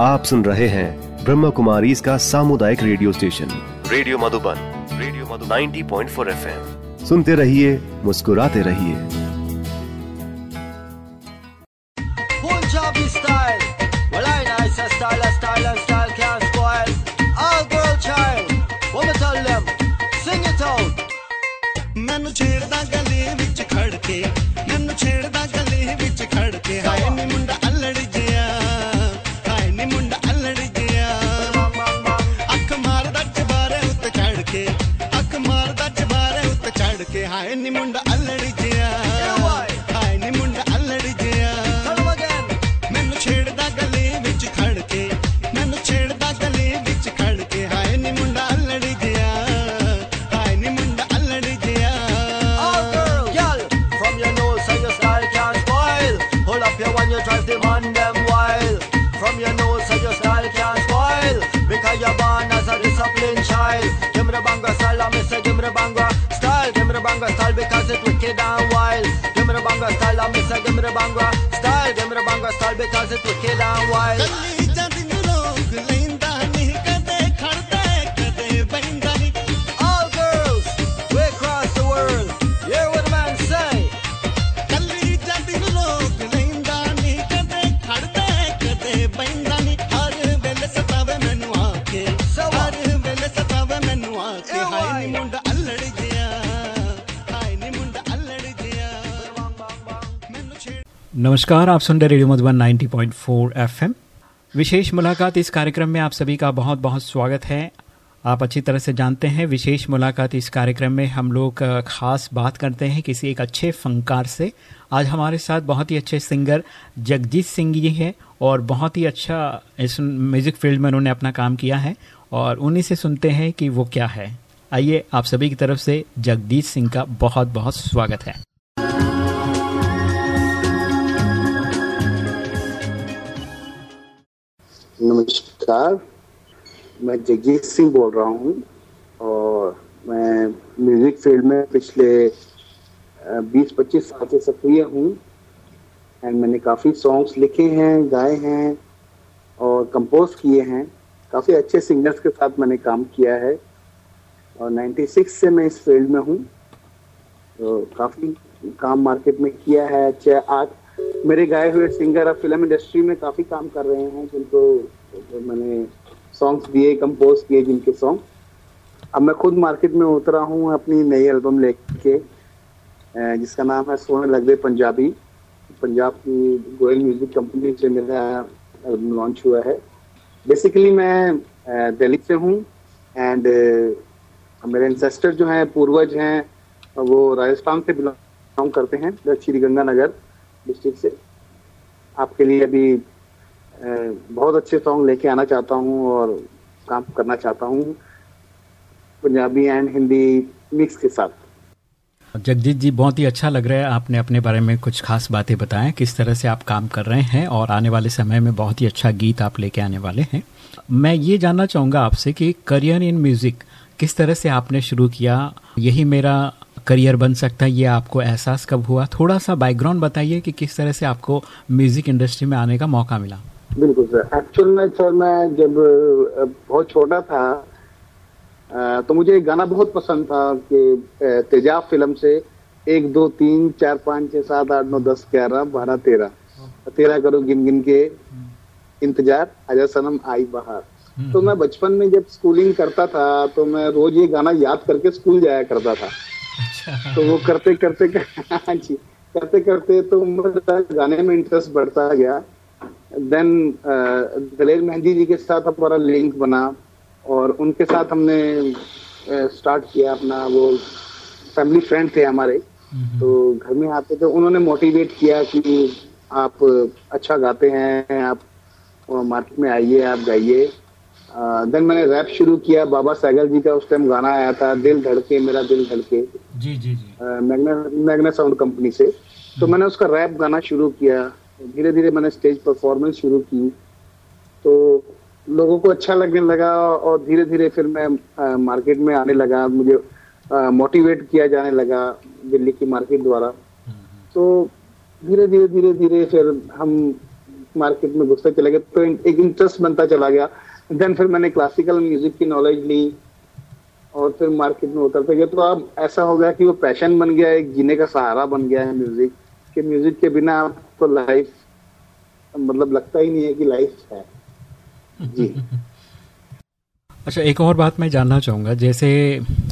आप सुन रहे हैं ब्रह्म कुमारी इसका सामुदायिक radio station radio Madhuban radio Madhuban 90.4 FM सुनते रहिए मुस्कुराते रहिए Punjabi style. Well, I nice a style, a style, a style can't spoil. All girl child. What me tell them? Sing it out. ਮੈਨੂੰ ਛੇੜਦਾ ਗਲੀ ਵਿੱਚ ਖੜ ਕੇ ਮੈਨੂੰ ਛੇੜਦਾ ਗਲੀ ਵਿੱਚ ਖੜ ਕੇ ਹਾਏ ਨੀ Bye. नमस्कार, आप सुन रहे रेडियो मधुबन 90.4 एफएम विशेष मुलाकात इस कार्यक्रम में आप सभी का बहुत बहुत स्वागत है। आप अच्छी तरह से जानते हैं, विशेष मुलाकात इस कार्यक्रम में हम लोग खास बात करते हैं किसी एक अच्छे फनकार से। आज हमारे साथ बहुत ही अच्छे सिंगर जगजीत सिंह जी हैं और बहुत ही अच्छा इस म्यूज़िक फ़ील्ड में उन्होंने अपना काम किया है और उन्हीं से सुनते हैं कि वो क्या है। आइए, आप सभी की तरफ़ से जगदीश सिंह का बहुत बहुत स्वागत है। नमस्कार। मैं जगजीत सिंह बोल रहा हूँ और मैं म्यूज़िक फ़ील्ड में पिछले बीस पच्चीस साल से सक्रिय हूँ एंड मैंने काफ़ी सॉन्ग्स लिखे हैं, गाए हैं और कंपोज किए हैं। काफ़ी अच्छे सिंगर्स के साथ मैंने काम किया है और 96 से मैं इस फ़ील्ड में हूँ। तो काफ़ी काम मार्केट में किया है चाहे आज मेरे गाए हुए सिंगर अब फ़िल्म इंडस्ट्री में काफ़ी काम कर रहे हैं, जिनको मैंने सॉन्ग्स दिए कंपोज किए जिनके सॉन्ग अब मैं खुद मार्केट में उतरा हूँ अपनी नई एल्बम लेके जिसका नाम है सोने लग गए पंजाबी। पंजाब की गोयल म्यूज़िक कंपनी से मेरा एल्बम लॉन्च हुआ है। बेसिकली मैं दिल्ली से हूँ एंड मेरे इंसेस्टर जो हैं, पूर्वज हैं, वो राजस्थान से बिलोंग करते हैं श्री गंगानगर डिस्ट्रिक्ट से। आपके लिए अभी बहुत अच्छे सॉन्ग लेके आना चाहता हूँ और काम करना चाहता हूँ, पंजाबी एंड हिंदी मिक्स के साथ। जगजीत जी, बहुत ही अच्छा लग रहा है आपने अपने बारे में कुछ खास बातें बताएँ, किस तरह से आप काम कर रहे हैं और आने वाले समय में बहुत ही अच्छा गीत आप लेके आने वाले हैं। मैं ये जानना चाहूँगा आपसे कि करियर इन म्यूज़िक किस तरह से आपने शुरू किया, यही मेरा करियर बन सकता है ये आपको एहसास कब हुआ? थोड़ा सा बैकग्राउंड बताइए कि किस तरह से आपको म्यूज़िक इंडस्ट्री में आने का मौका मिला। बिल्कुल सर। एक्चुअल में सर मैं जब बहुत छोटा था तो मुझे एक गाना बहुत पसंद था कि तेजाब फ़िल्म से एक दो तीन चार पाँच छः सात आठ नौ दस ग्यारह बारह तेरह। तेरह करो गिन गिन के इंतज़ार आजा सनम आई बहार। तो मैं बचपन में जब स्कूलिंग करता था तो मैं रोज ये गाना याद करके स्कूल जाया करता था। तो वो करते करते हाँ जी करते करते तो गाने में इंटरेस्ट बढ़ता गया। देन दलेर मेहंदी जी के साथ हमारा लिंक बना और उनके साथ हमने स्टार्ट किया अपना वो फैमिली फ्रेंड थे हमारे। तो घर में आते थे उन्होंने मोटिवेट किया कि आप अच्छा गाते हैं आप मार्केट में आइए आप गाइए। देन मैंने रैप शुरू किया। बाबा सैगल जी का उस टाइम गाना आया था दिल धड़के मेरा दिल धड़के। जी जी जी। मैग्ना मैग्ना साउंड कंपनी से। तो मैंने उसका रैप गाना शुरू किया। धीरे धीरे मैंने स्टेज परफॉर्मेंस शुरू की। तो लोगों को अच्छा लगने लगा और धीरे धीरे फिर मैं मार्केट में आने लगा। मुझे मोटिवेट किया जाने लगा दिल्ली की मार्केट द्वारा। तो धीरे धीरे धीरे धीरे फिर हम मार्केट में घुसते चले गए। तो एक इंटरेस्ट बनता चला गया। देन फिर मैंने क्लासिकल म्यूज़िक की नॉलेज ली और फिर मार्केट में उतरते गए। तो अब ऐसा हो गया कि वो पैशन बन गया, एक जीने का सहारा बन गया है म्यूज़िक कि। म्यूज़िक के बिना आपको लाइफ मतलब लगता ही नहीं है कि लाइफ है। जी। अच्छा एक और बात मैं जानना चाहूँगा। जैसे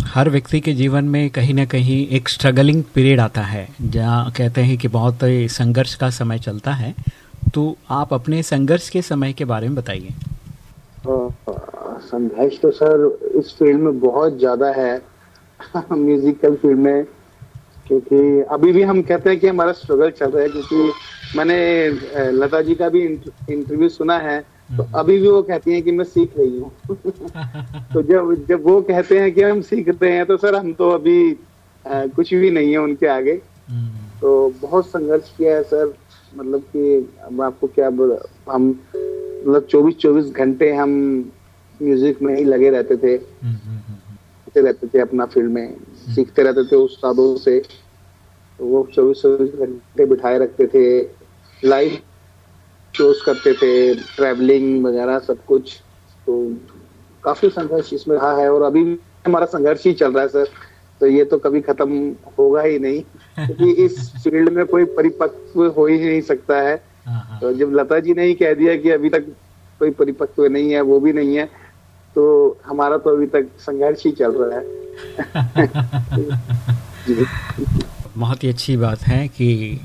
हर व्यक्ति के जीवन में कहीं ना कहीं एक स्ट्रगलिंग पीरियड आता है, जहाँ कहते हैं कि बहुत संघर्ष का समय चलता है। तो आप अपने संघर्ष के समय के बारे में बताइए। संघर्ष तो सर इस फ़ील्ड में बहुत ज़्यादा है म्यूजिकल फ़ील्ड में क्योंकि अभी भी हम कहते हैं कि हमारा स्ट्रगल चल रहा है क्योंकि मैंने लता जी का भी इंटरव्यू सुना है तो हम्म। अभी भी वो कहती हैं कि मैं सीख रही हूँ तो जब जब वो कहते हैं कि हम सीख रहे हैं तो सर हम तो अभी आ, कुछ भी नहीं है उनके आगे हम्म। तो बहुत संघर्ष किया है सर मतलब कि मैं आपको क्या हम मतलब चौबीस चौबीस घंटे हम म्यूज़िक में ही लगे रहते थे। हम्म, रहते थे अपना फ़ील्ड में। सीखते रहते थे उस्तादों से। तो वो चौबीस चौबीस घंटे बिठाए रखते थे। लाइव शोज़ करते थे ट्रैवलिंग वगैरह सब कुछ। तो काफ़ी संघर्ष इसमें रहा है और अभी हमारा संघर्ष ही चल रहा है सर। तो ये तो कभी खत्म होगा ही नहीं। क्योंकि इस फ़ील्ड में कोई परिपक्व हो ही नहीं सकता हाँ। तो जब लता जी ने ही कह दिया कि अभी तक कोई परिपक्व नहीं है वो भी नहीं है तो हमारा तो अभी तक संघर्ष ही चल रहा है। बहुत ही अच्छी बात है कि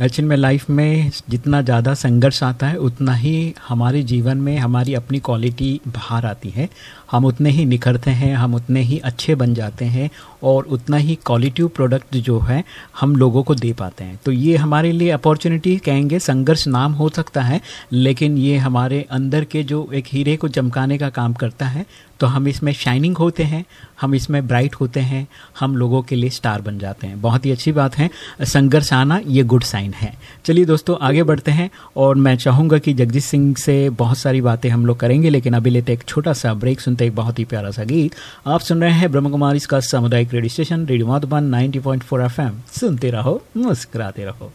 एक्चुअल में लाइफ में जितना ज़्यादा संघर्ष आता है, उतना ही हमारे जीवन में हमारी अपनी क्वालिटी बाहर आती है। हम उतने ही निखरते हैं, हम उतने ही अच्छे बन जाते हैं और उतना ही क्वालिटिव प्रोडक्ट जो है, हम लोगों को दे पाते हैं। तो ये हमारे लिए अपॉर्चुनिटी कहेंगे, संघर्ष नाम हो सकता है, लेकिन ये हमारे अंदर के जो एक हीरे को चमकाने का काम करता है तो हम इसमें शाइनिंग होते हैं, हम इसमें ब्राइट होते हैं, हम लोगों के लिए स्टार बन जाते हैं। बहुत ही अच्छी बात है। संघर्ष आना, ये गुड साइन है। चलिए दोस्तों, आगे बढ़ते हैं और मैं चाहूँगा कि जगजीत सिंह से बहुत सारी बातें हम लोग करेंगे, लेकिन अभी लेते एक छोटा सा ब्रेक सुनते एक बहुत ही प्यारा सा गीत। आप सुन रहे हैं ब्रह्म कुमारी इसका सामुदायिक radio station radio Madhuban 90.4 FM. सुनते रहो, मुस्कुराते रहो।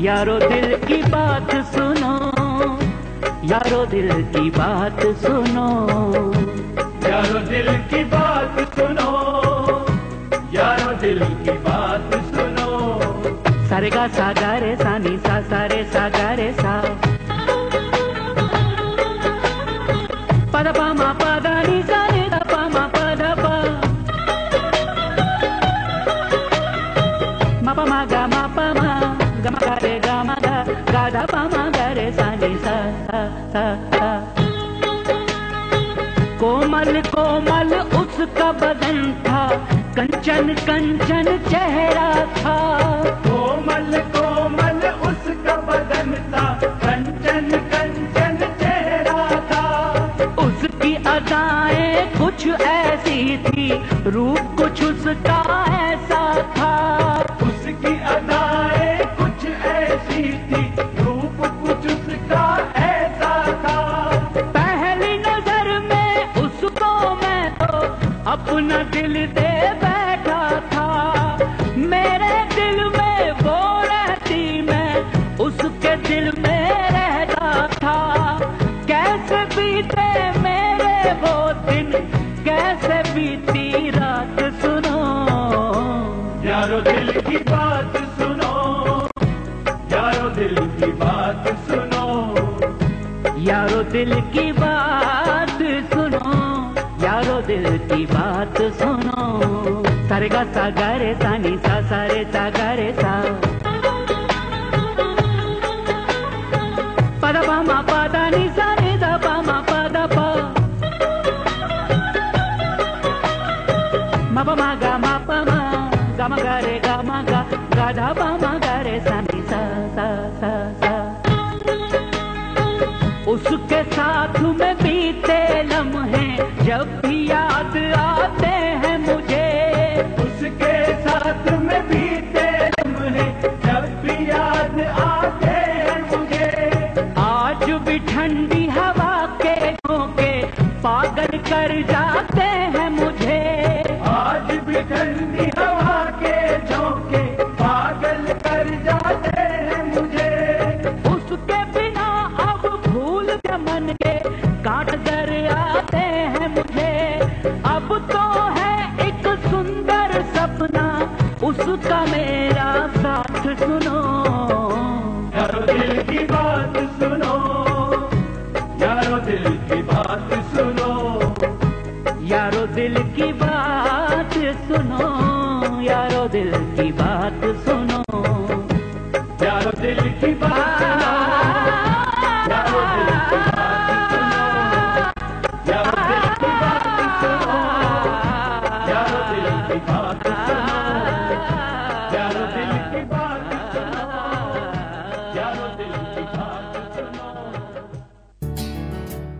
यारो दिल की बात सुनो। यारो दिल की बात सुनो। यारो दिल की बात सुनो। यारो दिल की बात सुनो। सारे का सा गा रे सा सारे सा बदन था? कंचन कंचन चेहरा था। कोमल कोमल उसका बदन था। कंचन कंचन चेहरा था। उसकी अदाएँ कुछ ऐसी थी, रूप कुछ उसका ऐसा बात सुनो। यारो दिल की बात सुनो। यारो दिल की बात सुनो। यारो दिल की बात सुनो। सारे गा सा गा रे सा नी सा सा रे सा। उसके साथ में सुनो यारो दिल की बात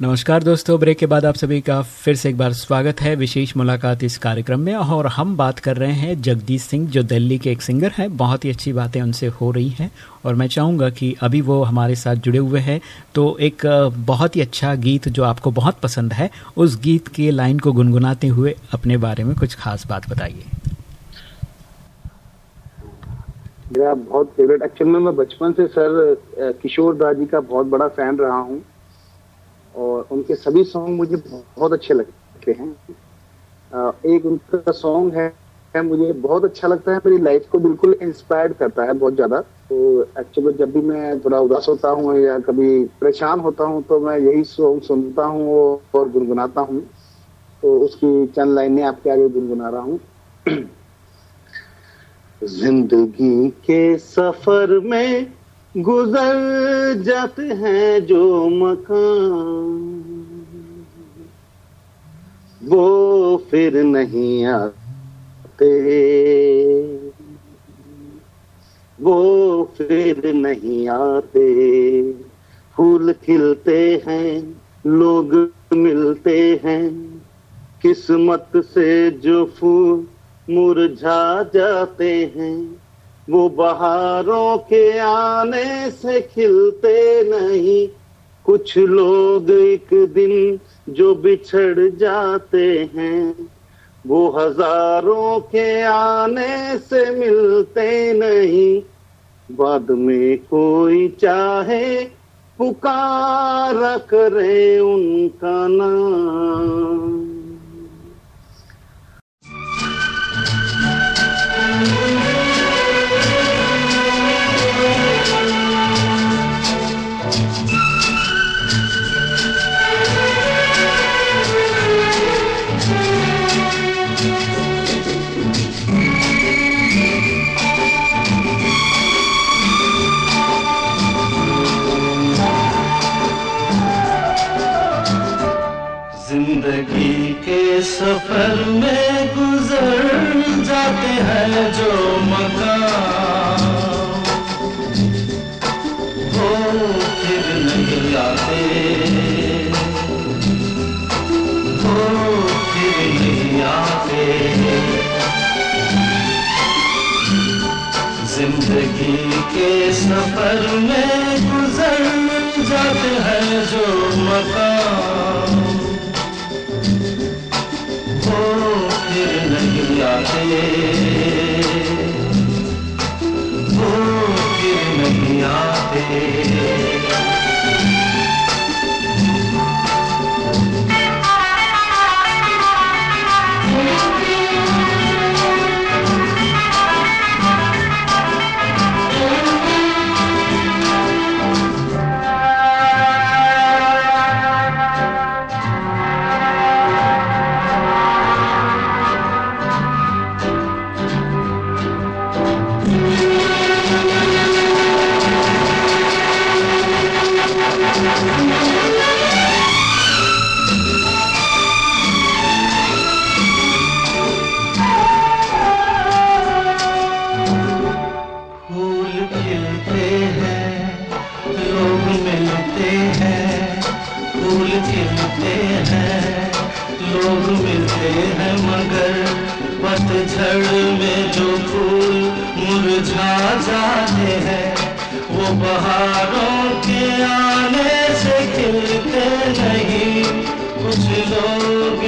नमस्कार दोस्तों, ब्रेक के बाद आप सभी का फिर से एक बार स्वागत है विशेष मुलाकात इस कार्यक्रम में। और हम बात कर रहे हैं जगदीश सिंह, जो दिल्ली के एक सिंगर हैं। बहुत ही अच्छी बातें उनसे हो रही हैं। और मैं चाहूँगा कि अभी वो हमारे साथ जुड़े हुए हैं। तो एक बहुत ही अच्छा गीत जो आपको बहुत पसंद है, उस गीत के लाइन को गुनगुनाते हुए अपने बारे में कुछ खास बात बताइए। मेरा बहुत फेवरेट एक्चुअल में मैं बचपन से सर किशोर दा जी का बहुत बड़ा फ़ैन रहा हूँ। और उनके सभी सॉन्ग मुझे बहुत अच्छे लगते हैं। एक उनका सॉन्ग है, मुझे बहुत अच्छा लगता है मेरी लाइफ को बिल्कुल इंस्पायर्ड करता है बहुत ज़्यादा। तो एक्चुअली जब भी मैं थोड़ा उदास होता हूँ या कभी परेशान होता हूँ तो मैं यही सॉन्ग सुनता हूँ और गुनगुनाता हूँ। तो उसकी चंद लाइनें आपके आगे गुनगुना रहा हूँ। ज़िंदगी के सफ़र में गुजर जाते हैं जो मकान। वो फिर नहीं आते। वो फिर नहीं आते। फूल खिलते हैं, लोग मिलते हैं। किस्मत से जो फूल मुरझा जाते हैं। वो बहारों के आने से खिलते नहीं। कुछ लोग एक दिन जो बिछड़ जाते हैं, वो हज़ारों के आने से मिलते नहीं। बाद में कोई चाहे, पुकारा करे उनका नाम। सफ़र में मुरझा जाते हैं, वो बहारों के आने से खिलते नहीं। कुछ लोग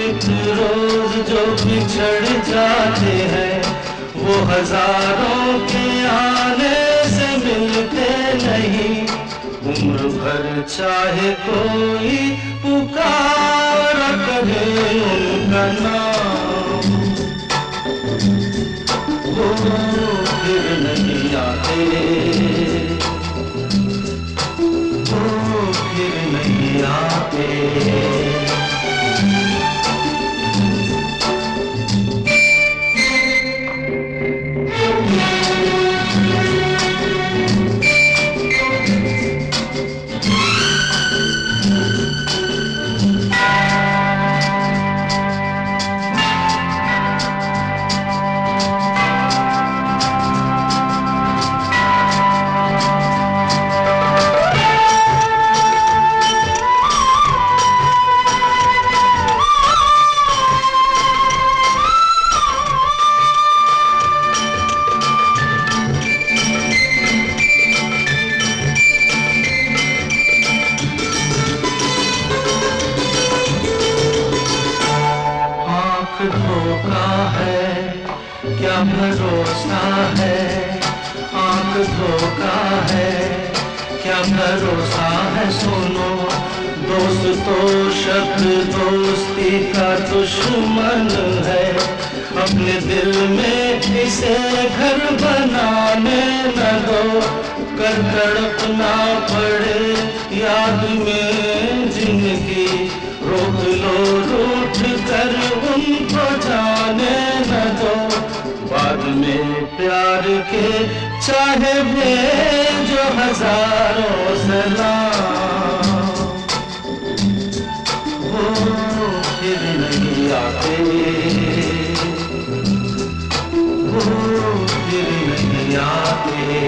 रोज जो बिछड़ जाते हैं, वो हज़ारों के आने से मिलते नहीं। उम्र भर चाहे कोई पुकार करे उनका नाम। वो फिर नहीं भरोसा है सुनो। दोस्त तो शब्द दोस्ती का दुश्मन है। अपने दिल में इसे घर बनाने न दो। कर तड़पना पड़े याद में ज़िंदगी। रोक लो, रूठ कर उनको जाने न दो। बाद में प्यार के चाहे भेजो हज़ारों सलाम। वो फिर नहीं आते वो फिर नहीं आते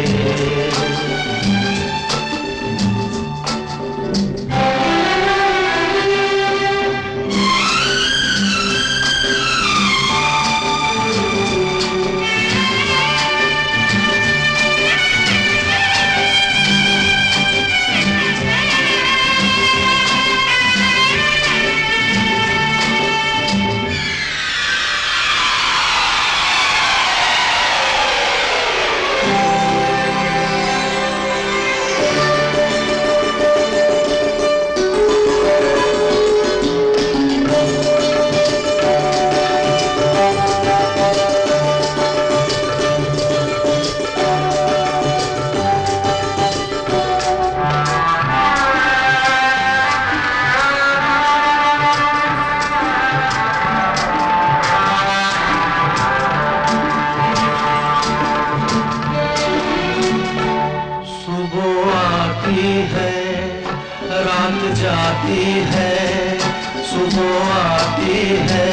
जाती है, सुबह आती है,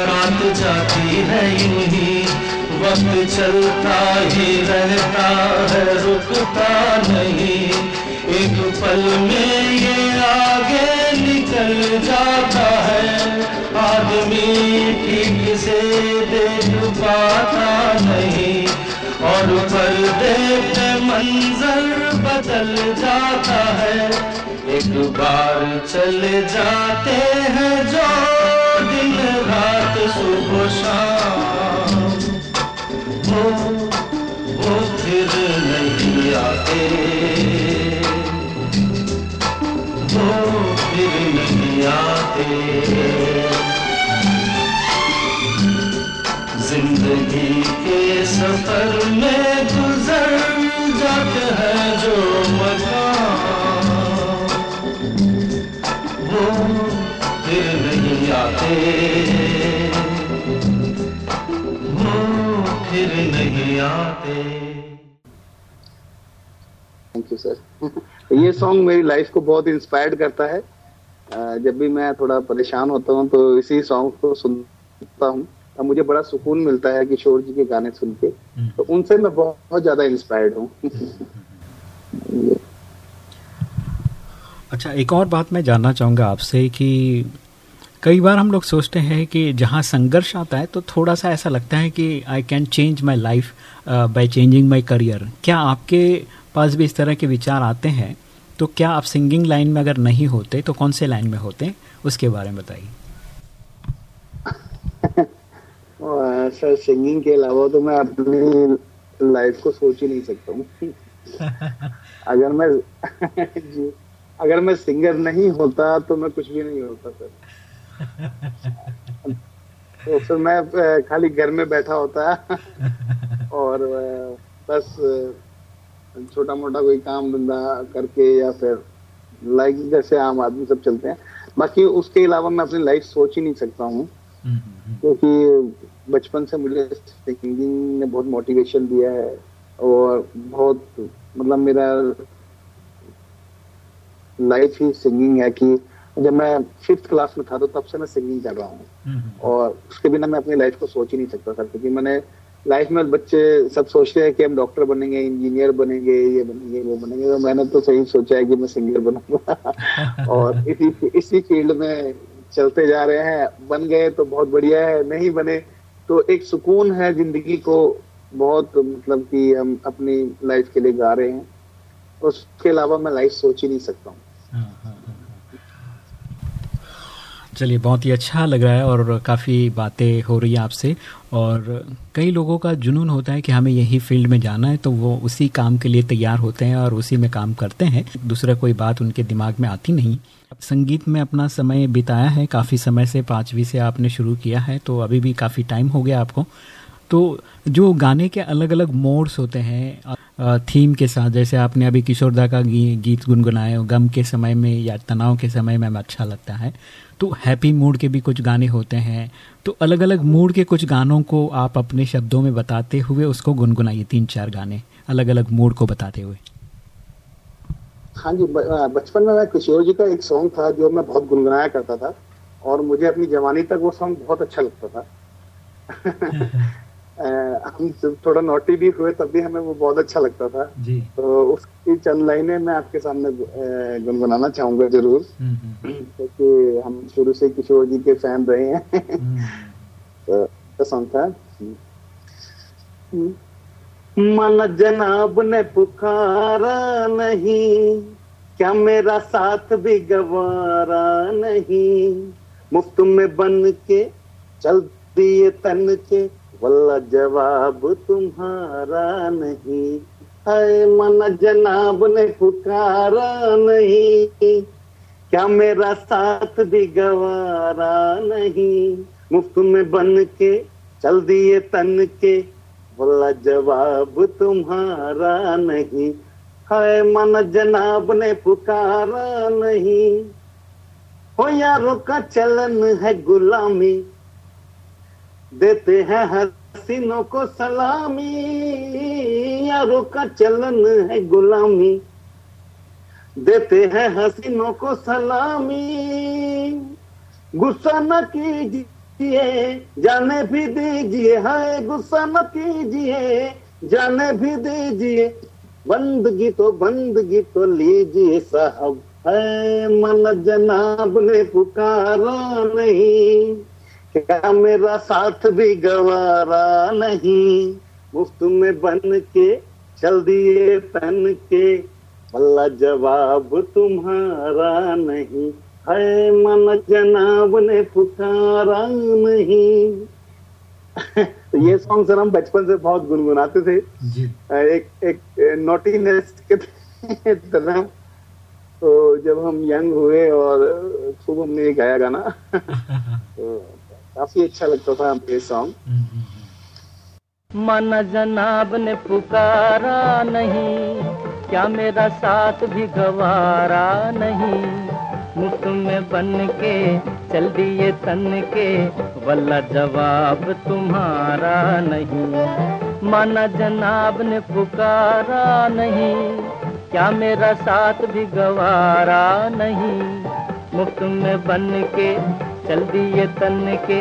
रात जाती है यूँ ही वक्त चलता ही रहता है, रुकता नहीं। एक पल में ये आगे निकल जाता है, आदमी ठीक से देख पाता नहीं। और पर्दे पे मंजर बदल जाता है एक बार चले जाते हैं जो दिन रात सुबह शाम। वो वो फिर नहीं आते। वो फिर नहीं आते। ज़िंदगी के सफ़र में गुजर जाते हैं जो मकाम वो फिर नहीं आते। वो फिर नहीं आते। थैंक यू सर ये सॉन्ग मेरी लाइफ को बहुत इंस्पायर्ड करता है। जब भी मैं थोड़ा परेशान होता हूँ तो इसी सॉन्ग को सुनता हूँ। और मुझे बड़ा सुकून मिलता है किशोर जी के गाने सुन के। तो उनसे मैं बहुत, बहुत ज़्यादा इंस्पायर्ड हूँ। अच्छा एक और बात मैं जानना चाहूँगा आपसे कि कई बार हम लोग सोचते हैं कि जहाँ संघर्ष आता है तो थोड़ा सा ऐसा लगता है कि I can change my life by changing my career क्या आपके पास भी इस तरह के विचार आते हैं? तो क्या आप सिंगिंग लाइन में अगर नहीं होते तो कौन से लाइन में होते? उसके बारे में बताइए। सर सिंगिंग के अलावा तो मैं अपनी लाइफ को सोच ही नहीं सकता हूँ। अगर मैं जी अगर मैं सिंगर नहीं होता तो मैं कुछ भी नहीं होता सर। तो फिर मैं खाली घर में बैठा होता और बस छोटा मोटा कोई काम धंधा करके या फिर लाइक जैसे आम आदमी सब चलते हैं। बाकी उसके अलावा मैं अपनी लाइफ सोच ही नहीं सकता हूँ। क्योंकि बचपन से मुझे सिंगिंग ने बहुत मोटिवेशन दिया है और बहुत मतलब मेरा लाइफ ही सिंगिंग है कि जब मैं फिफ्थ क्लास में था तो तब से मैं सिंगिंग कर रहा हूँ। और उसके बिना मैं अपनी लाइफ को सोच ही नहीं सकता सर क्योंकि मैंने लाइफ में बच्चे सब सोचते हैं कि हम डॉक्टर बनेंगे इंजीनियर बनेंगे ये बनेंगे वो बनेंगे तो मैंने तो सही सोचा है कि मैं सिंगर बनूँगा। और इसी इसी फ़ील्ड में चलते जा रहे हैं। बन गए तो बहुत बढ़िया है नहीं बने तो एक सुकून है ज़िंदगी को बहुत मतलब कि हम अपनी लाइफ के लिए गा रहे हैं। उसके अलावा मैं लाइफ सोच ही नहीं सकता हूँ। चलिए, बहुत ही अच्छा लग रहा है और काफ़ी बातें हो रही है आपसे। और कई लोगों का जुनून होता है कि हमें यही फ़ील्ड में जाना है तो वो उसी काम के लिए तैयार होते हैं और उसी में काम करते हैं। दूसरा कोई बात उनके दिमाग में आती नहीं। संगीत में अपना समय बिताया है, काफ़ी समय से पाँचवीं से आपने शुरू किया है तो अभी भी काफ़ी टाइम हो गया आपको। तो जो गाने के अलग अलग मोड्स होते हैं थीम के साथ जैसे आपने अभी किशोरदा का गी, गीत गुनगुनाए गम के समय में या तनाव के समय में अच्छा लगता है। तो हैप्पी मूड के भी कुछ गाने होते हैं। तो अलग अलग मूड के कुछ गानों को आप अपने शब्दों में बताते हुए उसको गुनगुनाइए तीन चार गाने अलग अलग मूड को बताते हुए। हाँ जी बचपन में मैं किशोर जी का एक सॉन्ग था जो मैं बहुत गुनगुनाया करता था और मुझे अपनी जवानी तक वो सॉन्ग बहुत अच्छा लगता था। हम जब थोड़ा नोटी भी हुए तब भी हमें वो बहुत अच्छा लगता था। जी। तो उसकी चंद लाइनें मैं आपके सामने गुनगुनाना चाहूँगा ज़रूर। क्योंकि तो हम शुरू से किशोर जी के फ़ैन रहे हैं। तो सॉन्ग था। मन जनाब ने पुकारा नहीं क्या मेरा साथ भी गवारा नहीं? मुफ़्त में बन के चल दिए तन के वल्ला जवाब तुम्हारा नहीं। है मन जनाब ने पुकारा नहीं। क्या मेरा साथ भी गवारा नहीं? मुफ़्त में बन के, चल दिए तन के। बोला जवाब तुम्हारा नहीं। है मन जनाब ने पुकारा नहीं। हो यारों का चलन है गुलामी। देते हैं हसीनों को सलामी। यारों का चलन है गुलामी। देते हैं हसीनों को सलामी। गुस्सा न कीजिए, जाने भी दीजिए, हाय गुस्सा न कीजिए, जाने भी दीजिए। बंदगी तो बंदगी तो लीजिए साहब, है मन जनाब ने पुकारा नहीं। क्या मेरा साथ भी गवारा नहीं। मुफ़्त में बन के चल दिए तन के अल्लाह जवाब तुम्हारा नहीं। है मन जनाब ने पुकारा नहीं। तो ये सॉन्ग सर हम बचपन से बहुत गुनगुनाते थे। जी। एक एक नोटीनेस के तरह। तो जब हम यंग हुए और खूब हमने ये गाया गाना तो काफ़ी अच्छा लगता था ये सॉन्ग मन जनाब ने पुकारा नहीं, क्या मेरा साथ भी गवारा नहीं? मुफ़्त में बन के चल दिए तन के, वल्ला जवाब तुम्हारा नहीं। माना जनाब ने पुकारा नहीं, क्या मेरा साथ भी गवारा नहीं? मुफ़्त में बन के चल दिए तन के,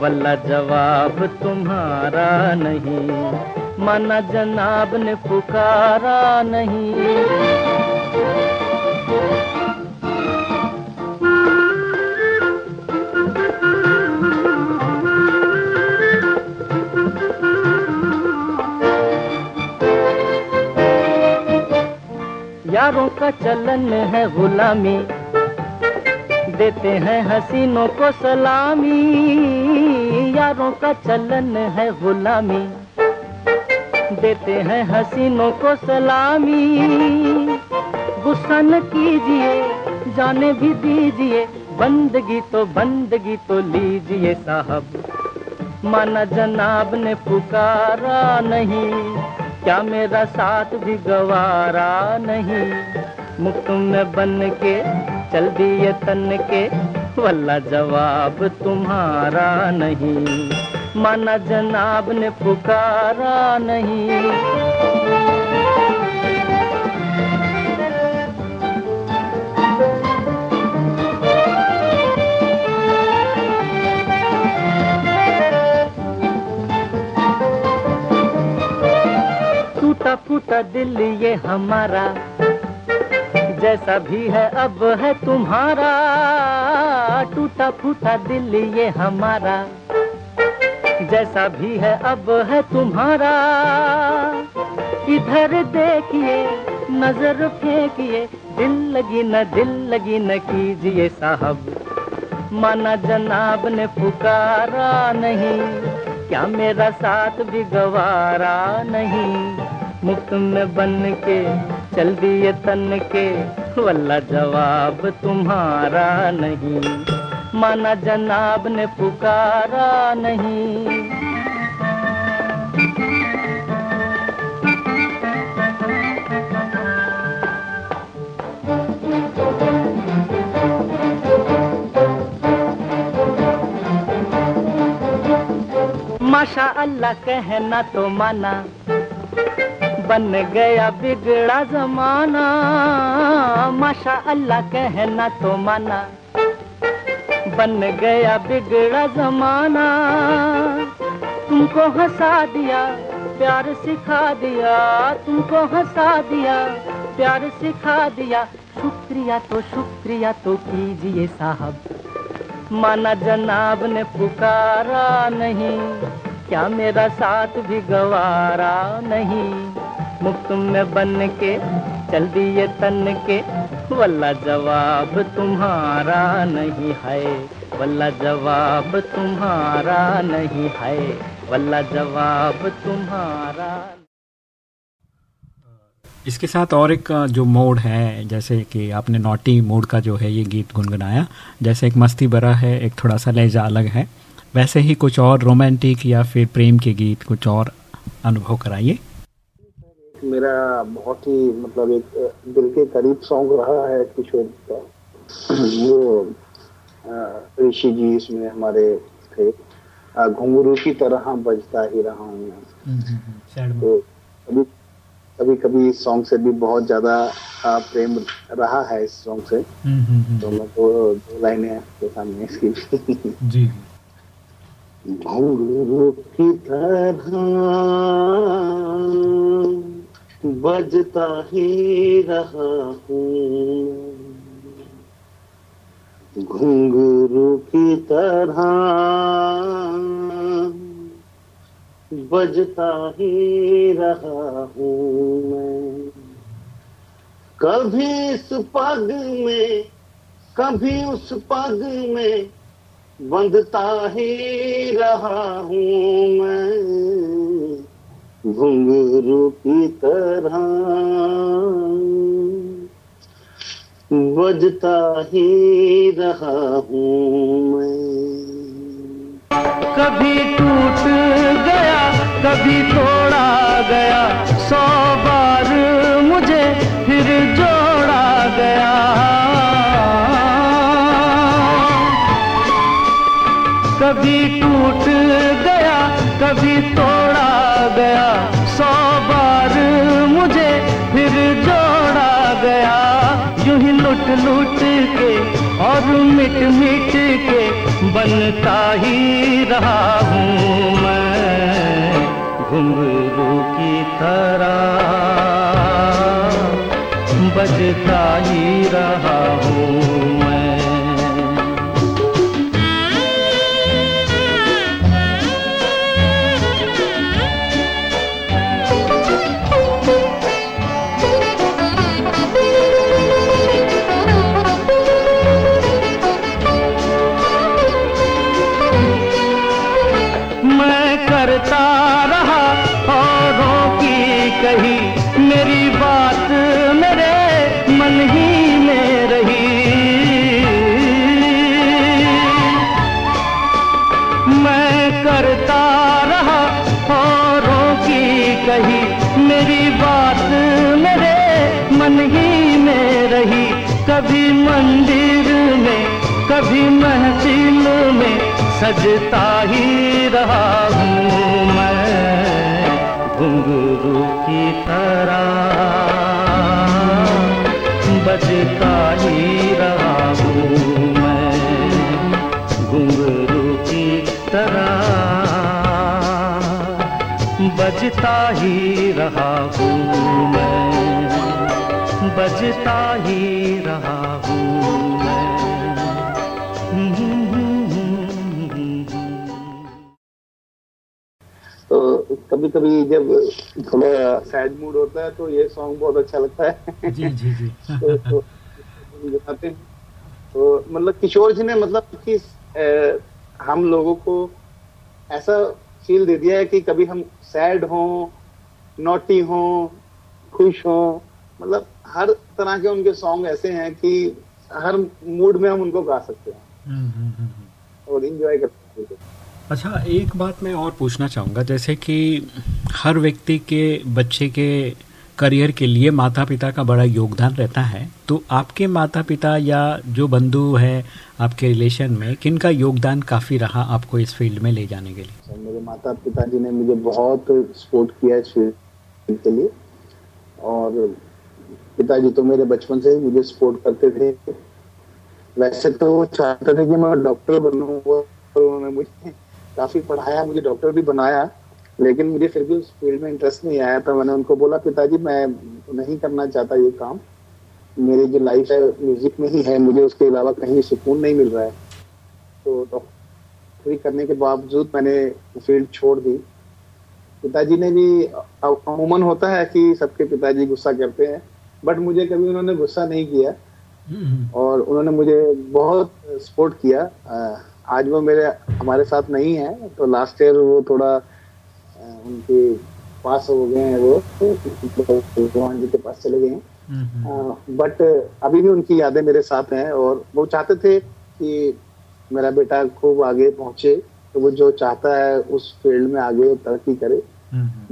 वल्ला जवाब तुम्हारा नहीं। माना जनाब ने पुकारा नहीं। यारों का चलन है गुलामी देते हैं हसीनों को सलामी। यारों का चलन है गुलामी। देते हैं हसीनों को सलामी। गुस्सा न कीजिए, जाने भी दीजिए। बंदगी तो बंदगी तो लीजिए साहब। माना जनाब ने पुकारा नहीं, क्या मेरा साथ भी गवारा नहीं? मुफ़्त में बन के चल दिए तन के। वल्ला जवाब तुम्हारा नहीं, माना जनाब ने पुकारा नहीं। टूटा फूटा दिल ये हमारा जैसा भी है, अब है तुम्हारा। टूटा फूटा दिल ये हमारा। जैसा भी है, अब है तुम्हारा। इधर देखिए, नज़र फेंकिए। दिल लगी न, दिल लगी न कीजिए साहब। माना जनाब ने पुकारा नहीं। क्या मेरा साथ भी गवारा नहीं? मुफ़्त में बन के चल दिए तन के, वल्ला जवाब तुम्हारा नहीं। माना जनाब ने पुकारा नहीं। माशा अल्लाह कहना तो माना बन गया बिगड़ा जमाना। माशा अल्लाह कहना तो माना। बन गया बिगड़ा जमाना। तुमको हंसा दिया, प्यार सिखा दिया। तुमको हंसा दिया, प्यार सिखा दिया। शुक्रिया तो शुक्रिया तो कीजिए साहब। माना जनाब ने पुकारा नहीं, क्या मेरा साथ भी गवारा नहीं? मुफ़्त में बन के चल दिए तन के वल्ला जवाब तुम्हारा नहीं है। वल्ला जवाब तुम्हारा नहीं है। वल्ला जवाब तुम्हारा इसके साथ और एक जो मोड है, जैसे कि आपने नोटी मोड का जो है ये गीत गुनगुनाया, जैसे एक मस्ती भरा है, एक थोड़ा सा लहजा अलग है। वैसे ही कुछ और रोमांटिक या फिर प्रेम के गीत, कुछ और अनुभव कराइए। मेरा बहुत ही मतलब एक दिल के करीब सॉन्ग रहा है किशोर का। वो ऋषि जी इसमें हमारे थे। घुंघरू की तरह बजता ही रहा हूँ मैं। तो कभी कभी कभी इस सॉन्ग से भी बहुत ज़्यादा प्रेम रहा है इस सॉन्ग से। तो मैं दो दो लाइनें आपके सामने इसकी जी की तरह बजता ही रहा हूँ। घुंघरू की तरह बजता ही रहा हूँ मैं। कभी इस पग में, कभी उस पग में बंधता ही रहा हूँ मैं। घुंघरू की तरह। बजता ही रहा हूँ मैं। कभी टूट गया, कभी तोड़ा गया, सौ बार मुझे फिर जोड़ा गया। कभी टूट गया, कभी तोड़ा लुट लूट के और मिट मिट के बनता ही रहा हूँ मैं घुंघरू की तरह बजता ही रहा हूँ मैं। कभी मंदिर में, कभी महफिल में सजता ही रहा हूँ मैं घुंघरू की तरह। बजता ही रहा हूँ मैं घुंघरू की तरह। बजता ही रहा हूँ मैं बजता ही रहा हूँ तो कभी कभी जब थोड़ा सैड मूड होता है तो ये सॉन्ग बहुत अच्छा लगता है। जी जी जी। तो, तो हैं। तो मतलब किशोर जी ने मतलब कि हम लोगों को ऐसा फील दे दिया है कि कभी हम सैड हों नोटी हों खुश हों मतलब हर तरह के उनके सॉन्ग ऐसे हैं कि हर मूड में हम उनको गा सकते हैं। हम्म, हम्म, हम्म। और इंजॉय कर सकते हैं। अच्छा एक बात मैं और पूछना चाहूँगा जैसे कि हर व्यक्ति के बच्चे के करियर के लिए माता पिता का बड़ा योगदान रहता है तो आपके माता पिता या जो बंधु है आपके रिलेशन में किनका योगदान काफ़ी रहा आपको इस फ़ील्ड में ले जाने के लिए? मेरे माता पिताजी ने मुझे बहुत सपोर्ट किया इस फ़ील्ड के लिए। और पिताजी तो मेरे बचपन से ही मुझे सपोर्ट करते थे। वैसे तो वो चाहते थे कि मैं डॉक्टर बनूं उन्होंने मुझे काफ़ी पढ़ाया, मुझे डॉक्टर भी बनाया, लेकिन मुझे फिर भी उस फ़ील्ड में इंटरेस्ट नहीं आया। तो मैंने उनको बोला, पिताजी, मैं नहीं करना चाहता ये काम। मेरी जो लाइफ है म्यूज़िक में ही है, मुझे उसके अलावा कहीं सुकून नहीं मिल रहा है। तो डॉक्टरी करने के बावजूद मैंने फ़ील्ड छोड़ दी। पिताजी ने भी अमूमन होता है कि सबके पिताजी गुस्सा करते हैं। बट मुझे कभी उन्होंने गुस्सा नहीं किया। और उन्होंने मुझे बहुत सपोर्ट किया। आज वो मेरे हमारे साथ नहीं है तो लास्ट ईयर वो थोड़ा उनके पास हो गए हैं वो भगवान जी के पास चले गए हैं। बट अभी भी उनकी यादें मेरे साथ हैं और वो चाहते थे कि मेरा बेटा खूब आगे पहुँचे तो वो जो चाहता है उस फ़ील्ड में आगे तरक्की करे।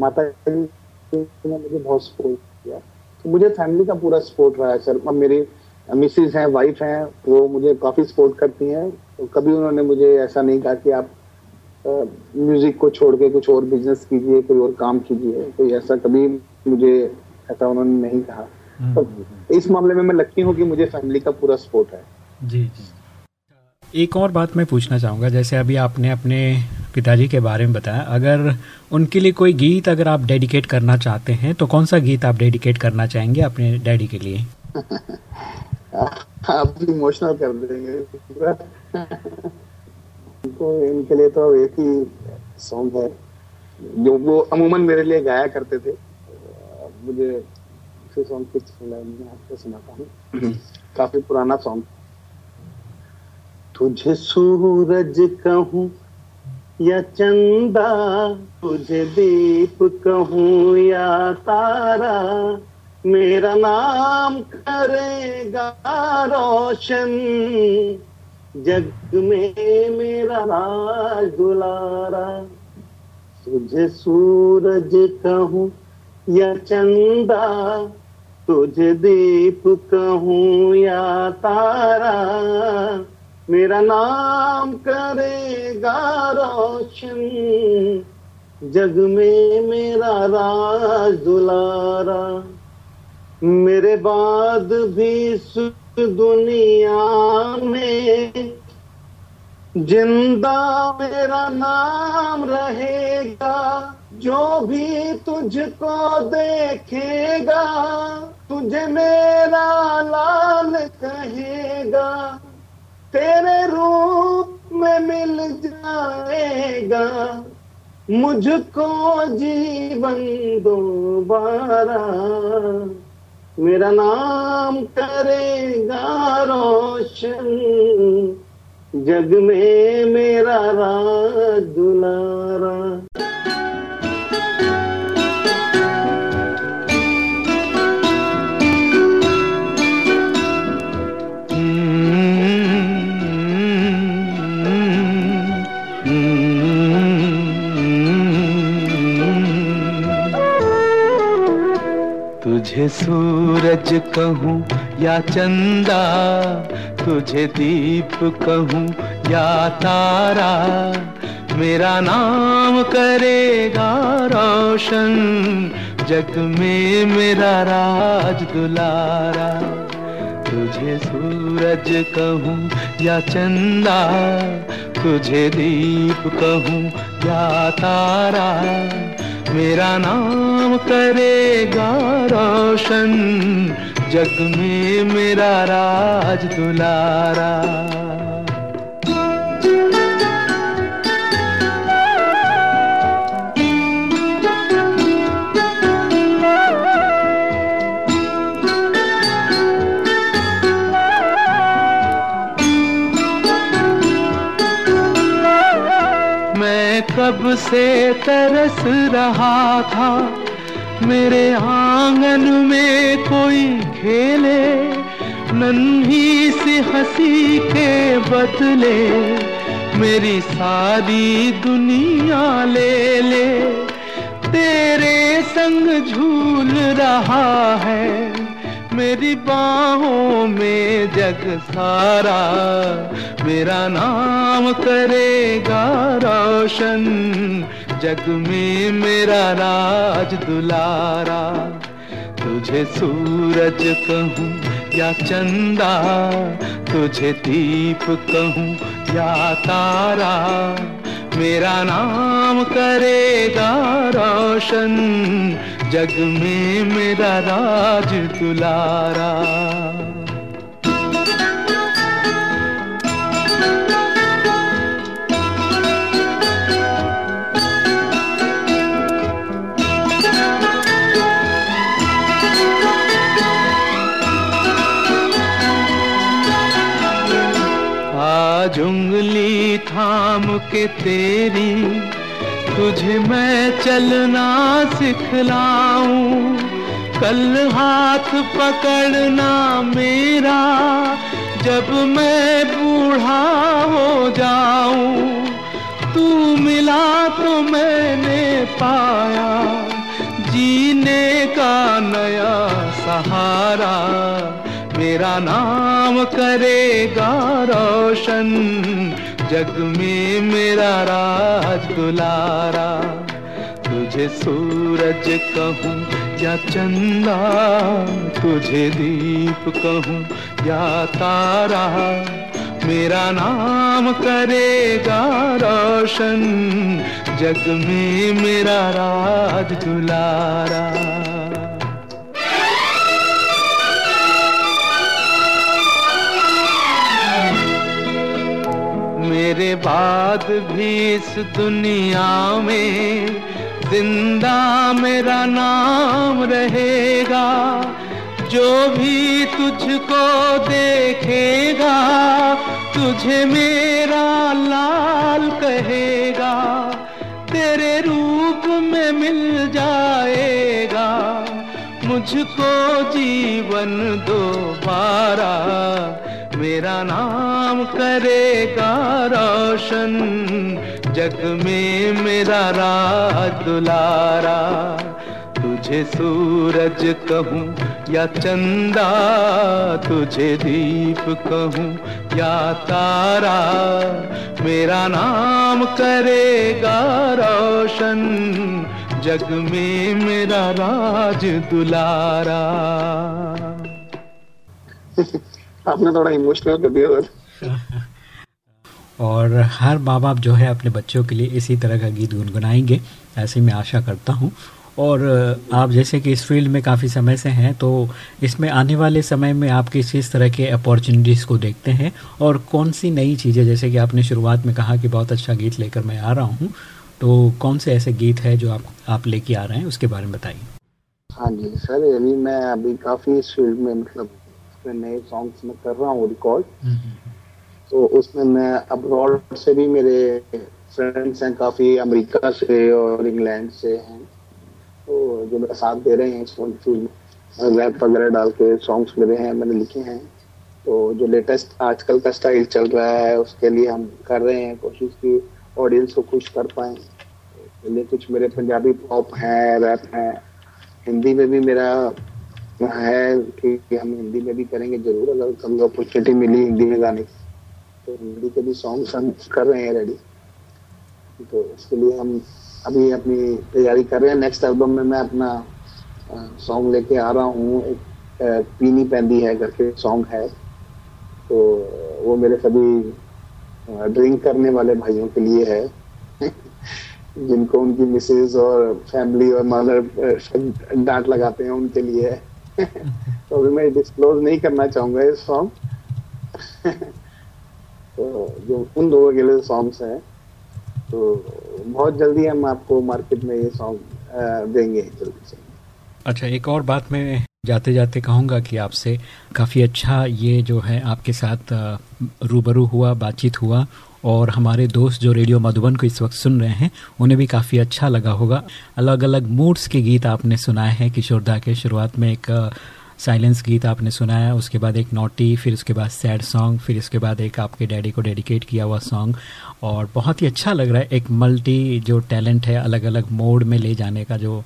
माता जी ने मुझे बहुत सपोर्ट किया। तो मुझे फैमिली का पूरा सपोर्ट रहा है सर अब मेरी मिसेज हैं वाइफ हैं वो मुझे काफ़ी सपोर्ट करती हैं। तो कभी उन्होंने मुझे ऐसा नहीं कहा कि आप म्यूज़िक को छोड़ के कुछ और बिज़नेस कीजिए कोई और काम कीजिए। कोई ऐसा कभी मुझे ऐसा उन्होंने नहीं कहा। तो इस मामले में मैं लकी हूँ कि मुझे फैमिली का पूरा सपोर्ट है। जी जी। एक और बात मैं पूछना चाहूँगा जैसे अभी आपने अपने पिताजी के बारे में बताया अगर उनके लिए कोई गीत अगर आप डेडिकेट करना चाहते हैं तो कौन सा गीत आप डेडिकेट करना चाहेंगे अपने डैडी के लिए? आप इमोशनल कर देंगे। तो इनके लिए तो एक ही सॉन्ग है जो वो अमूमन मेरे लिए गाया करते थे। मुझे सॉन्ग कुछ आपको सुनाता हूँ। काफ़ी पुराना सॉन्ग तुझे सूरज कहूँ या चंदा, तुझे दीप कहूँ या तारा, मेरा नाम करेगा रोशन। जग में मेरा राज दुलारा, तुझे सूरज कहूँ या चंदा, तुझे दीप कहूँ या तारा। मेरा नाम करेगा रोशन। जग में मेरा राज दुलारा। मेरे बाद भी दुनिया में। ज़िंदा मेरा नाम रहेगा, जो भी तुझको देखेगा, तुझे मेरा लाल कहेगा। तेरे रूप में मिल जाएगा, मुझको जीवन दोबारा। मेरा नाम करेगा रोशन, जग में मेरा राज दुलारा। सूरज कहूँ या चंदा, तुझे दीप कहूँ या तारा, मेरा नाम करेगा रोशन, जग में मेरा राज दुलारा। तुझे सूरज कहूँ या चंदा, तुझे दीप कहूँ या तारा, मेरा नाम करेगा रोशन जग में मेरा राज दुलारा। कब से तरस रहा था मेरे आँगन में कोई खेले, नन्ही सी हँसी के बदले मेरी सारी दुनिया ले ले। तेरे संग झूल रहा है, मेरी बाहों में जग सारा। मेरा नाम करेगा रोशन जग में मेरा राज दुलारा, तुझे सूरज कहूँ या चंदा, तुझे दीप कहूँ या तारा, मेरा नाम करेगा रोशन, जग में मेरा राज दुलारा। के तेरी, तुझे मैं चलना सिखलाऊं। कल हाथ पकड़ना मेरा, जब मैं बूढ़ा हो जाऊँ। तू मिला तो मैंने पाया, जीने का नया सहारा। मेरा नाम करेगा रोशन जग में मेरा राज दुलारा, तुझे सूरज कहूँ या चंदा, तुझे दीप कहूँ या तारा, मेरा नाम करेगा रोशन, जग में मेरा राज दुलारा। बाद भी इस दुनिया में ज़िंदा मेरा नाम रहेगा। जो भी तुझको देखेगा, तुझे मेरा लाल कहेगा। तेरे रूप में मिल जाएगा। मुझको जीवन दोबारा मेरा नाम करेगा रोशन। जग में मेरा राज दुलारा तुझे सूरज कहूँ या चंदा, तुझे दीप कहूँ या तारा। मेरा नाम करेगा रोशन। जग में मेरा राज दुलारा। आपने थोड़ा इमोशनल कर दिया और हर माँ बाप जो है अपने बच्चों के लिए इसी तरह का गीत गुनगुनाएँगे ऐसी मैं आशा करता हूँ। और आप जैसे कि इस फ़ील्ड में काफ़ी समय से हैं तो इसमें आने वाले समय में आप किस किस तरह के अपॉर्चुनिटीज़ को देखते हैं और कौन सी नई चीज़ें जैसे कि आपने शुरुआत में कहा कि बहुत अच्छा गीत लेकर मैं आ रहा हूँ तो कौन से ऐसे गीत है जो आप आप लेके आ रहे हैं उसके बारे में बताइए। हाँ जी सर अभी मैं अभी काफ़ी इस फ़ील्ड में मतलब उसमें नए सॉन्ग्स में कर रहा हूँ रिकॉर्ड तो उसमें मैं अब्रॉड से भी मेरे फ्रेंड्स हैं काफ़ी अमेरिका से और इंग्लैंड से हैं। तो जो मेरा साथ दे रहे हैं रैप वगैरह डाल के सॉन्ग्स मेरे हैं मैंने लिखे हैं। तो जो लेटेस्ट आजकल का स्टाइल चल रहा है उसके लिए हम कर रहे हैं कोशिश की ऑडियंस को खुश कर पाए। लिए कुछ मेरे पंजाबी पॉप हैं रैप हैं। हिंदी में भी मेरा है कि हम हिंदी में भी करेंगे ज़रूर, अगर कभी अपॉर्चुनिटी मिली हिंदी में गाने की तो हिंदी के भी सॉन्ग्स हम कर रहे हैं रेडी तो इसके लिए हम अभी अपनी तैयारी कर रहे हैं। नेक्स्ट एल्बम में मैं अपना सॉन्ग लेके आ रहा हूँ। एक पीनी पैंदी है करके सॉन्ग है। तो वो मेरे सभी ड्रिंक करने वाले भाइयों के लिए है। जिनको उनकी मिसेज और फैमिली और मदर डांट लगाते हैं उनके लिए। है तो अभी मैं डिस्क्लोज नहीं करना चाहूँगा ये सॉन्ग तो जो उन लोगों के लिए सॉन्ग्स हैं तो बहुत जल्दी हम आपको मार्केट में ये सॉन्ग देंगे जल्दी से. अच्छा एक और बात मैं जाते जाते कहूँगा कि आपसे काफ़ी अच्छा ये जो है आपके साथ रूबरू हुआ, बातचीत हुआ और हमारे दोस्त जो रेडियो मधुबन को इस वक्त सुन रहे हैं, उन्हें भी काफ़ी अच्छा लगा होगा। अलग अलग मूड्स के गीत आपने सुनाए हैं किशोरदा के शुरुआत में एक साइलेंस गीत आपने सुनाया उसके बाद एक नोटी, फिर उसके बाद सैड सॉन्ग, फिर उसके बाद एक आपके डैडी को डेडिकेट किया हुआ सॉन्ग, और बहुत ही अच्छा लग रहा है, एक मल्टी जो टैलेंट है अलग अलग मोड में ले जाने का जो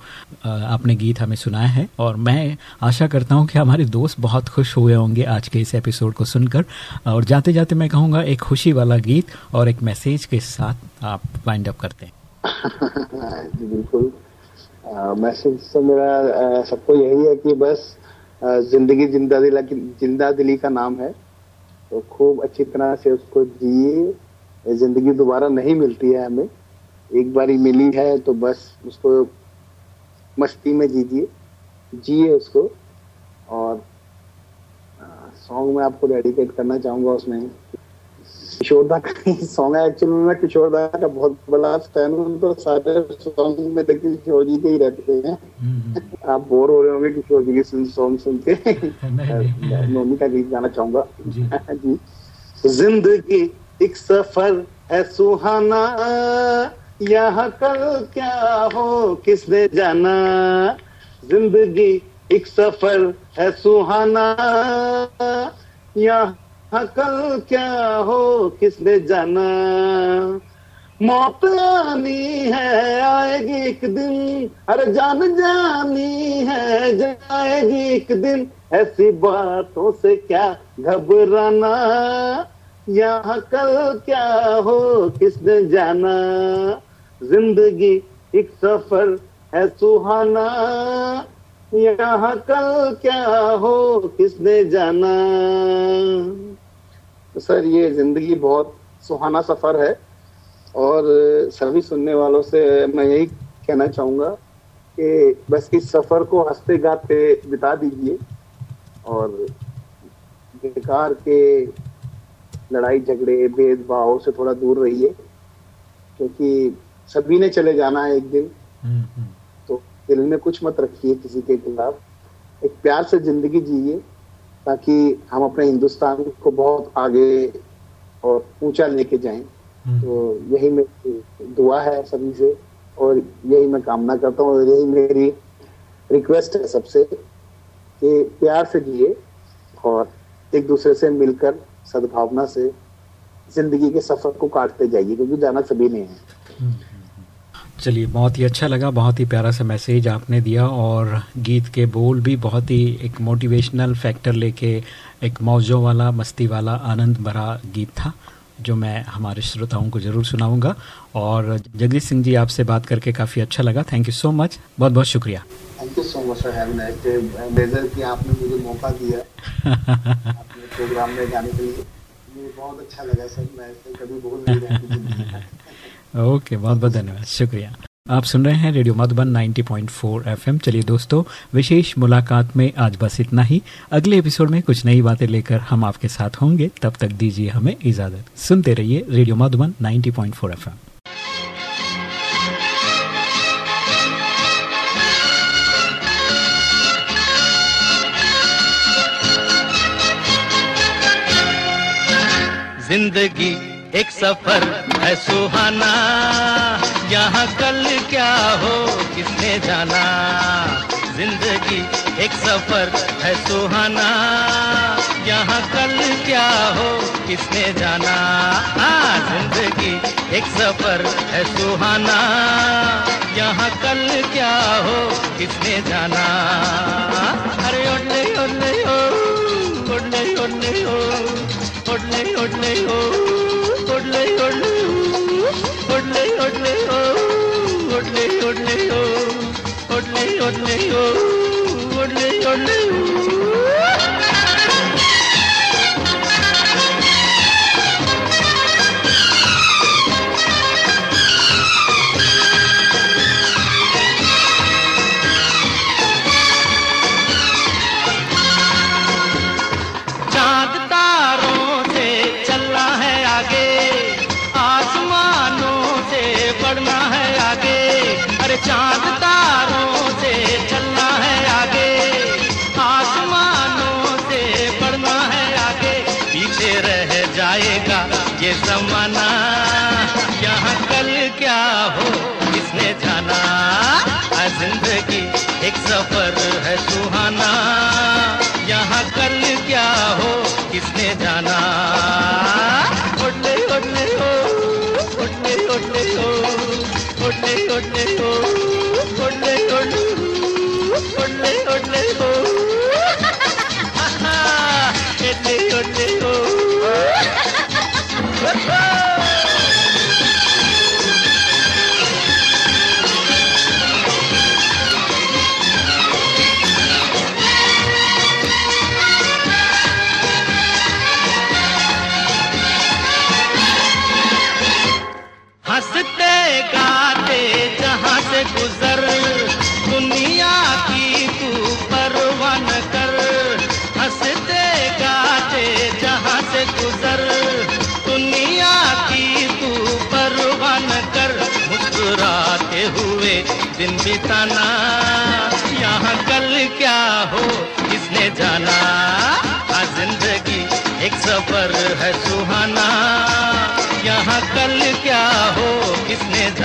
आपने गीत हमें सुनाया है, और मैं आशा करता हूँ कि हमारे दोस्त बहुत खुश हुए होंगे आज के इस एपिसोड को सुनकर, और जाते जाते मैं कहूँगा एक खुशी वाला गीत और एक मैसेज के साथ आप वाइंड अप करते हैं। बिल्कुल। मैसेज तो मेरा सबको यही है कि बस ज़िंदगी ज़िंदा दिला, ज़िंदा दिली का नाम है। तो खूब अच्छी तरह से उसको जिए ज़िंदगी दोबारा नहीं मिलती है हमें। एक बारी मिली है तो बस उसको मस्ती में जीजिए, जिए उसको। और सॉन्ग में आपको डेडिकेट करना चाहूँगा उसमें। किशोरदा का सॉन्ग है. एक्चुअली मैं किशोरदा का बहुत बड़ा फ़ैन हूँ तो सारे सॉन्ग में तो किशोर जी के ही रहते हैं। आप बोर हो रहे होंगे किशोर जी के सॉन्ग सुन के। मैं नोमी का गीत गाना चाहूँगा। जी। ज़िंदगी एक सफ़र है सुहाना। यहाँ कल क्या हो किसने जाना? ज़िंदगी एक सफ़र है सुहाना। यहाँ कल क्या हो, किसने जाना? मौत आनी है, आएगी एक दिन। अरे जान जानी है, जाएगी एक दिन। ऐसी बातों से क्या घबराना? यहाँ कल क्या हो, किसने जाना? ज़िंदगी एक सफ़र है सुहाना। यहाँ कल क्या हो, किसने जाना? तो सर ये ज़िंदगी बहुत सुहाना सफ़र है और सभी सुनने वालों से मैं यही कहना चाहूँगा कि बस इस सफ़र को हँसते गाते बिता दीजिए और बेकार के लड़ाई झगड़े भेदभाव से थोड़ा दूर रहिए क्योंकि सभी ने चले जाना है एक दिन। तो दिल में कुछ मत रखिए किसी के खिलाफ। एक प्यार से ज़िंदगी जिए ताकि हम अपने हिंदुस्तान को बहुत आगे और ऊँचा लेके जाएँ। तो यही मेरी दुआ है सभी से और यही मैं कामना करता हूँ और यही मेरी रिक्वेस्ट है सबसे कि प्यार से जिए और एक दूसरे से मिलकर सद्भावना से ज़िंदगी के सफ़र को काटते जाइए क्योंकि जाना सभी ने है। चलिए बहुत ही अच्छा लगा बहुत ही प्यारा सा मैसेज आपने दिया और गीत के बोल भी बहुत ही एक मोटिवेशनल फैक्टर लेके एक मौजों वाला मस्ती वाला आनंद भरा गीत था जो मैं हमारे श्रोताओं को ज़रूर सुनाऊँगा। और जगदीश सिंह जी आपसे बात करके काफ़ी अच्छा लगा। थैंक यू सो मच बहुत बहुत शुक्रिया thank you so much for आपने मुझे मौका दिया। प्रोग्राम में गाने के लिए। अच्छा में। ओके, बहुत बहुत धन्यवाद, शुक्रिया। आप सुन रहे हैं रेडियो मधुबन 90.4 एफएम। चलिए दोस्तों, विशेष मुलाकात में आज बस इतना ही। अगले एपिसोड में कुछ नई बातें लेकर हम आपके साथ होंगे। तब तक दीजिए हमें इजाज़त। सुनते रहिए रेडियो मधुबन 90.4 एफएम। ज़िंदगी एक सफ़र है सुहाना। यहाँ कल क्या हो, किसने जाना? ज़िंदगी एक सफ़र है सुहाना। यहाँ कल क्या हो, किसने जाना? आ ज़िंदगी एक सफ़र है सुहाना। यहाँ कल क्या हो, किसने जाना? अरे उड़ने उड़ने हो उड़ने उड़ने हो ಒಡ್ಲೆ ಒಡ್ಲೆ ಓ ಒಡ್ಲೆ ಒಡ್ಲೆ ಒಡ್ಲೆ ಒಡ್ಲೆ ಓ ಒಡ್ಲೆ ಒಡ್ಲೆ ಓ ಒಡ್ಲೆ ಒಡ್ಲೆ ಓ ಒಡ್ಲೆ ಒಡ್ಲೆ ಓ चांद तना यहाँ कल क्या हो, किसने जाना? ज़िंदगी एक सफ़र है सुहाना। यहाँ कल क्या हो, किसने जाना